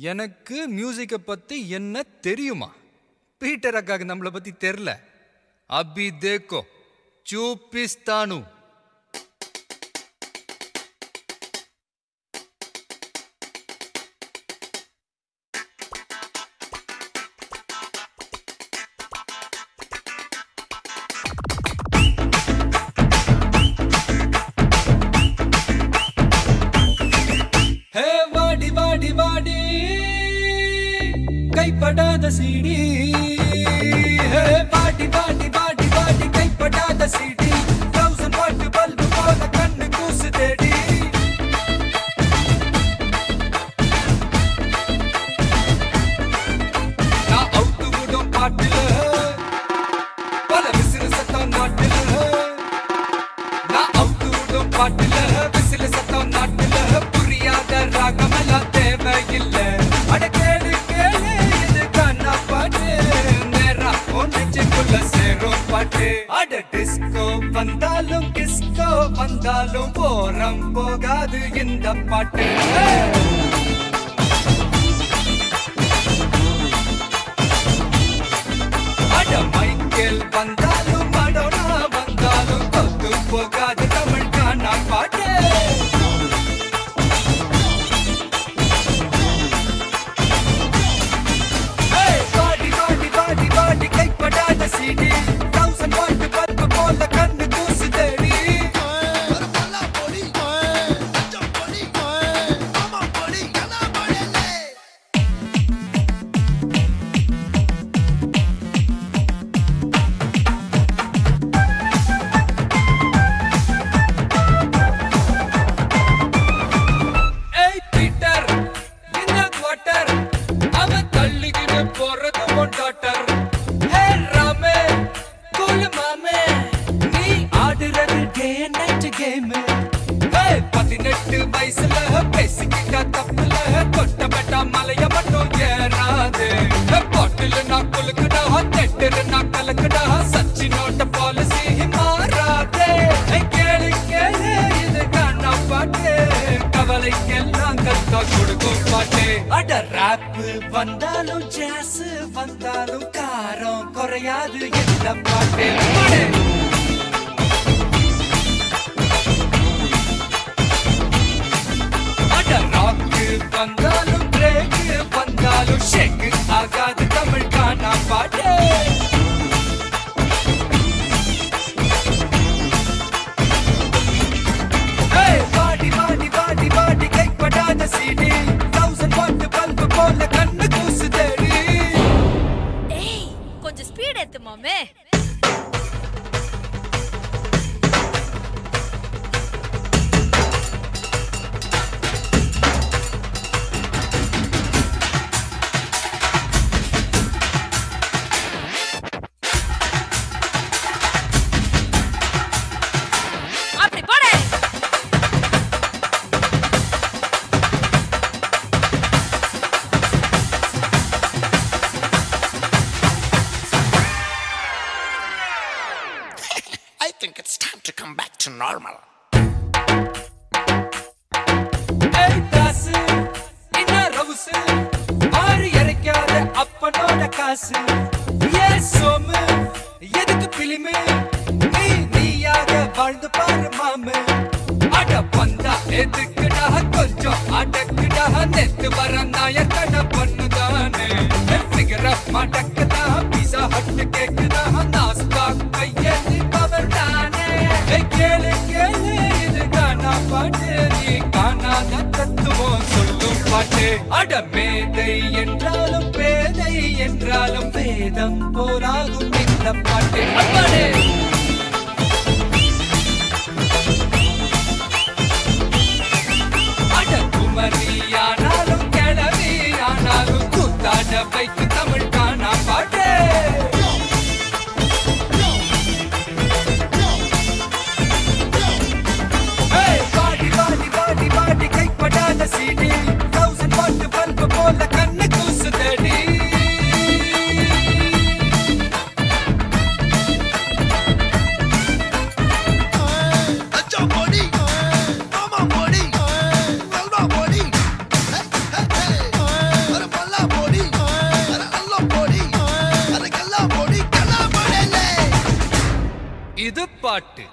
எனக்கு மியூசிக்கை பற்றி என்ன தெரியுமா? பீட்டர் அக்காவுக்கு நம்மளை பற்றி தெரில. அபி தேக்கோ சூப்பிஸ்தானு வாடி வாடி. கைப்படாத சீடி. பாட்டி பாட்டி பாட்டி பாட்டி கைப்படாத சீடி. தௌசண்ட் பாட்டு பல்பு போல கண்ணு கூசு தேடி. நான் அவுத்து விடும் பாட்டுல வந்தாலும் கிஸ்கோ வந்தாலும் போரம் போகாது இந்த பாட்டு. கேம். பதினெட்டு வயசுல பேசிக்கிட்டா தப்புல கொட்டப்பட்டா மலைய மட்டும் ஏறாது. பாட்டில் நான் குலுக்குடா தெட்டில் நான் கலக்குடா நோட்ட பாலிசி மாறாதே. கேளு கேளு இது கண்ணா பாட்டு. கவலைக்கெல்லாம் கத்தா கொடுக்கும் பாட்டு. அட ராப் வந்தாலும் ஜாஸ் வந்தாலும் காரம் குறையாது இந்த பாட்டு. It's time to come back to normal. ஏய் தாசு என்ன ரவுசு? ஆறு இறைக்காத அப்பனோட காசு. ஏ சோமு எதுக்கு பிலிமு நீ நீயாக வாழ்ந்து பாரு மாமு? அட பந்தா எதுக்குடா? கொஞ்சம் அடக்குடா. நெத்து வர நாயக்கட அட மேதை என்றாலும் பேதை என்றாலும் வேதம் போலாகும் இந்த பாட்டு. பாட்டு.